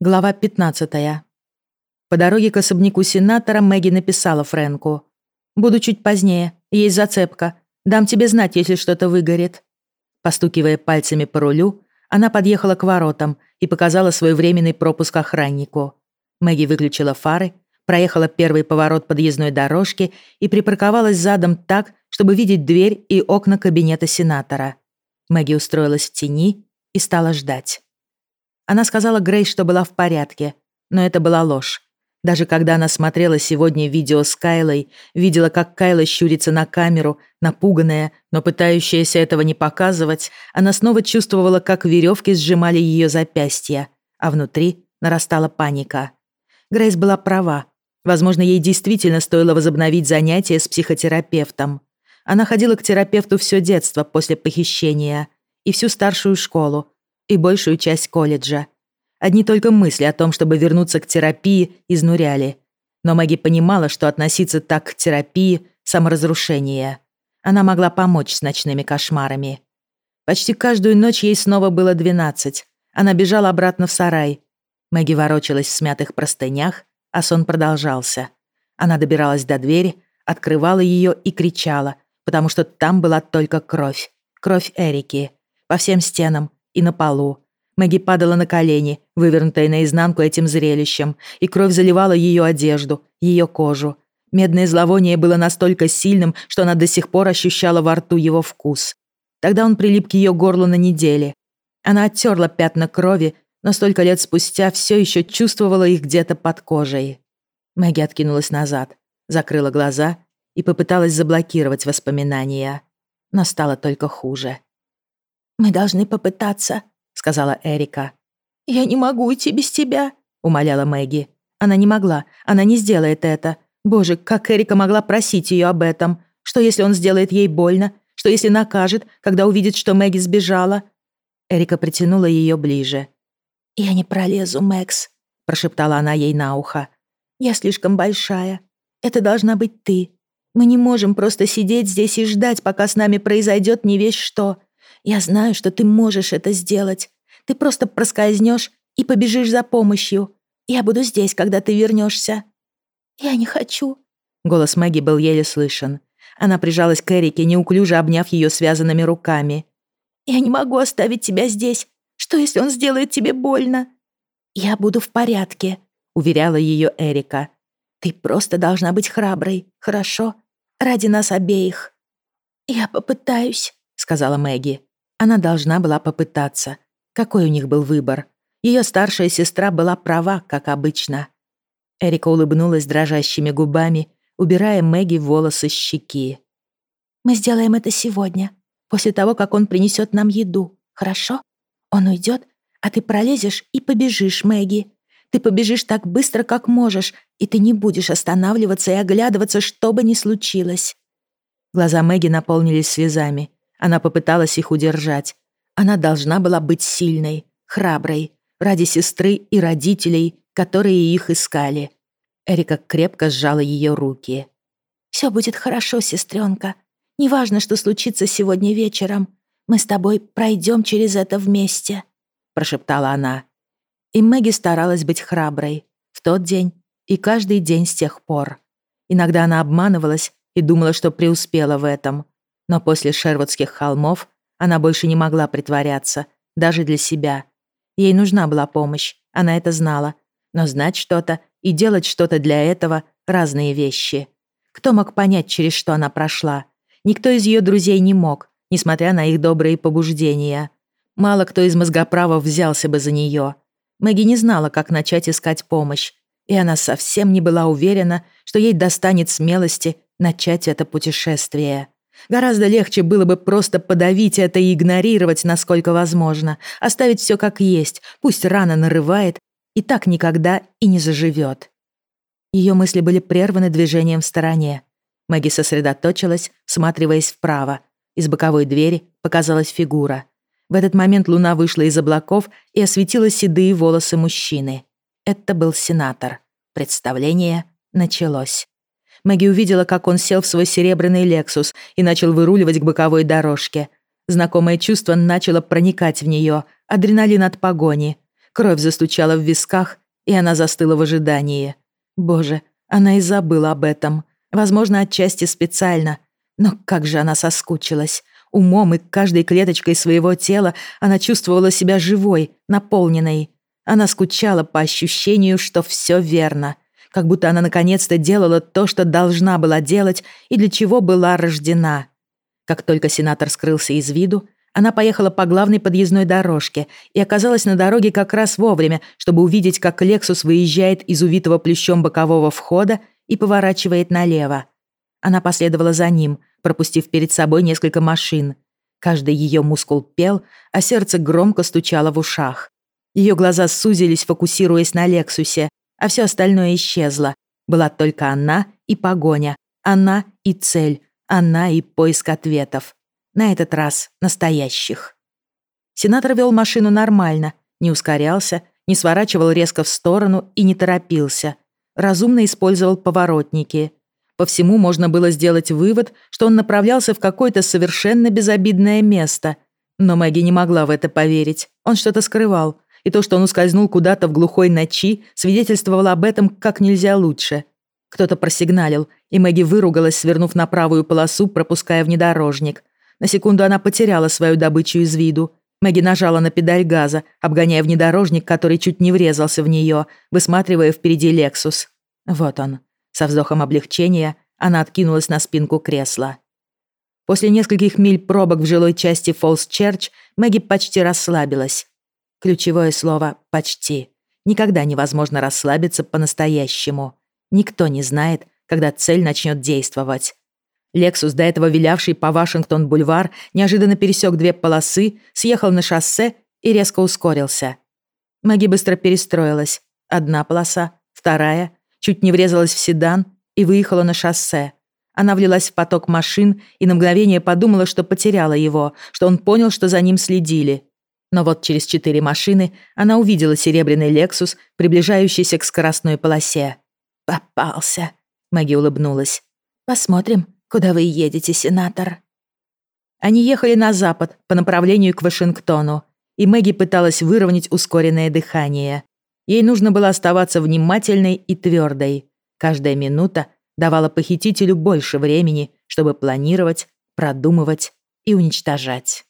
Глава 15. По дороге к особняку сенатора Мэгги написала Фрэнку. «Буду чуть позднее. Есть зацепка. Дам тебе знать, если что-то выгорит». Постукивая пальцами по рулю, она подъехала к воротам и показала свой временный пропуск охраннику. Мэгги выключила фары, проехала первый поворот подъездной дорожки и припарковалась задом так, чтобы видеть дверь и окна кабинета сенатора. Мэгги устроилась в тени и стала ждать. Она сказала Грейс, что была в порядке, но это была ложь. Даже когда она смотрела сегодня видео с Кайлой, видела, как Кайла щурится на камеру, напуганная, но пытающаяся этого не показывать, она снова чувствовала, как веревки сжимали ее запястья, а внутри нарастала паника. Грейс была права. Возможно, ей действительно стоило возобновить занятия с психотерапевтом. Она ходила к терапевту все детство после похищения и всю старшую школу, и большую часть колледжа. Одни только мысли о том, чтобы вернуться к терапии, изнуряли. Но Мэгги понимала, что относиться так к терапии – саморазрушение. Она могла помочь с ночными кошмарами. Почти каждую ночь ей снова было 12. Она бежала обратно в сарай. Мэгги ворочалась в смятых простынях, а сон продолжался. Она добиралась до двери, открывала ее и кричала, потому что там была только кровь. Кровь Эрики. По всем стенам, и на полу. Мэгги падала на колени, вывернутая наизнанку этим зрелищем, и кровь заливала ее одежду, ее кожу. Медное зловоние было настолько сильным, что она до сих пор ощущала во рту его вкус. Тогда он прилип к ее горлу на неделе. Она оттерла пятна крови, но столько лет спустя все еще чувствовала их где-то под кожей. Мэгги откинулась назад, закрыла глаза и попыталась заблокировать воспоминания. Но стало только хуже. «Мы должны попытаться», — сказала Эрика. «Я не могу уйти без тебя», — умоляла Мэгги. Она не могла, она не сделает это. Боже, как Эрика могла просить ее об этом? Что, если он сделает ей больно? Что, если накажет, когда увидит, что Мэгги сбежала? Эрика притянула ее ближе. «Я не пролезу, Мэкс», — прошептала она ей на ухо. «Я слишком большая. Это должна быть ты. Мы не можем просто сидеть здесь и ждать, пока с нами произойдет не весь что. Я знаю, что ты можешь это сделать. Ты просто проскользнешь и побежишь за помощью. Я буду здесь, когда ты вернешься. Я не хочу. Голос Мэгги был еле слышен. Она прижалась к Эрике, неуклюже обняв ее связанными руками. «Я не могу оставить тебя здесь. Что, если он сделает тебе больно?» «Я буду в порядке», — уверяла ее Эрика. «Ты просто должна быть храброй, хорошо? Ради нас обеих». «Я попытаюсь», — сказала Мэгги. Она должна была попытаться. Какой у них был выбор? Ее старшая сестра была права, как обычно. Эрика улыбнулась дрожащими губами, убирая Мэгги волосы с щеки. «Мы сделаем это сегодня, после того, как он принесет нам еду, хорошо? Он уйдет, а ты пролезешь и побежишь, Мэгги. Ты побежишь так быстро, как можешь, и ты не будешь останавливаться и оглядываться, что бы ни случилось». Глаза Мэгги наполнились слезами. Она попыталась их удержать. Она должна была быть сильной, храброй, ради сестры и родителей, которые их искали. Эрика крепко сжала ее руки. «Все будет хорошо, сестренка. Неважно, что случится сегодня вечером. Мы с тобой пройдем через это вместе», — прошептала она. И Мэгги старалась быть храброй. В тот день и каждый день с тех пор. Иногда она обманывалась и думала, что преуспела в этом. Но после Шервудских холмов она больше не могла притворяться, даже для себя. Ей нужна была помощь, она это знала. Но знать что-то и делать что-то для этого — разные вещи. Кто мог понять, через что она прошла? Никто из ее друзей не мог, несмотря на их добрые побуждения. Мало кто из мозгоправов взялся бы за нее. Мэгги не знала, как начать искать помощь, и она совсем не была уверена, что ей достанет смелости начать это путешествие. Гораздо легче было бы просто подавить это и игнорировать, насколько возможно, оставить все как есть, пусть рана нарывает, и так никогда и не заживет. Ее мысли были прерваны движением в стороне. Мэгги сосредоточилась, всматриваясь вправо. Из боковой двери показалась фигура. В этот момент луна вышла из облаков и осветила седые волосы мужчины. Это был сенатор. Представление началось. Мэгги увидела, как он сел в свой серебряный «Лексус» и начал выруливать к боковой дорожке. Знакомое чувство начало проникать в нее, адреналин от погони. Кровь застучала в висках, и она застыла в ожидании. Боже, она и забыла об этом. Возможно, отчасти специально. Но как же она соскучилась. Умом и каждой клеточкой своего тела она чувствовала себя живой, наполненной. Она скучала по ощущению, что все верно. Как будто она наконец-то делала то, что должна была делать и для чего была рождена. Как только сенатор скрылся из виду, она поехала по главной подъездной дорожке и оказалась на дороге как раз вовремя, чтобы увидеть, как Лексус выезжает из увитого плющом бокового входа и поворачивает налево. Она последовала за ним, пропустив перед собой несколько машин. Каждый ее мускул пел, а сердце громко стучало в ушах. Ее глаза сузились, фокусируясь на Лексусе, а все остальное исчезло. Была только она и погоня, она и цель, она и поиск ответов. На этот раз настоящих. Сенатор вел машину нормально, не ускорялся, не сворачивал резко в сторону и не торопился. Разумно использовал поворотники. По всему можно было сделать вывод, что он направлялся в какое-то совершенно безобидное место. Но Мэгги не могла в это поверить. Он что-то скрывал. И то, что он ускользнул куда-то в глухой ночи, свидетельствовало об этом как нельзя лучше. Кто-то просигналил, и Мэгги выругалась, свернув на правую полосу, пропуская внедорожник. На секунду она потеряла свою добычу из виду. Мэгги нажала на педаль газа, обгоняя внедорожник, который чуть не врезался в нее, высматривая впереди Лексус. Вот он. Со вздохом облегчения она откинулась на спинку кресла. После нескольких миль пробок в жилой части Фолс-Черч Мэгги почти расслабилась. Ключевое слово «почти». Никогда невозможно расслабиться по-настоящему. Никто не знает, когда цель начнет действовать. Лексус, до этого вилявший по Вашингтон-бульвар, неожиданно пересек две полосы, съехал на шоссе и резко ускорился. Мэгги быстро перестроилась. Одна полоса, вторая, чуть не врезалась в седан и выехала на шоссе. Она влилась в поток машин и на мгновение подумала, что потеряла его, что он понял, что за ним следили. Но вот через четыре машины она увидела серебряный «Лексус», приближающийся к скоростной полосе. «Попался», — Мэгги улыбнулась. «Посмотрим, куда вы едете, сенатор». Они ехали на запад, по направлению к Вашингтону, и Мэгги пыталась выровнять ускоренное дыхание. Ей нужно было оставаться внимательной и твердой. Каждая минута давала похитителю больше времени, чтобы планировать, продумывать и уничтожать.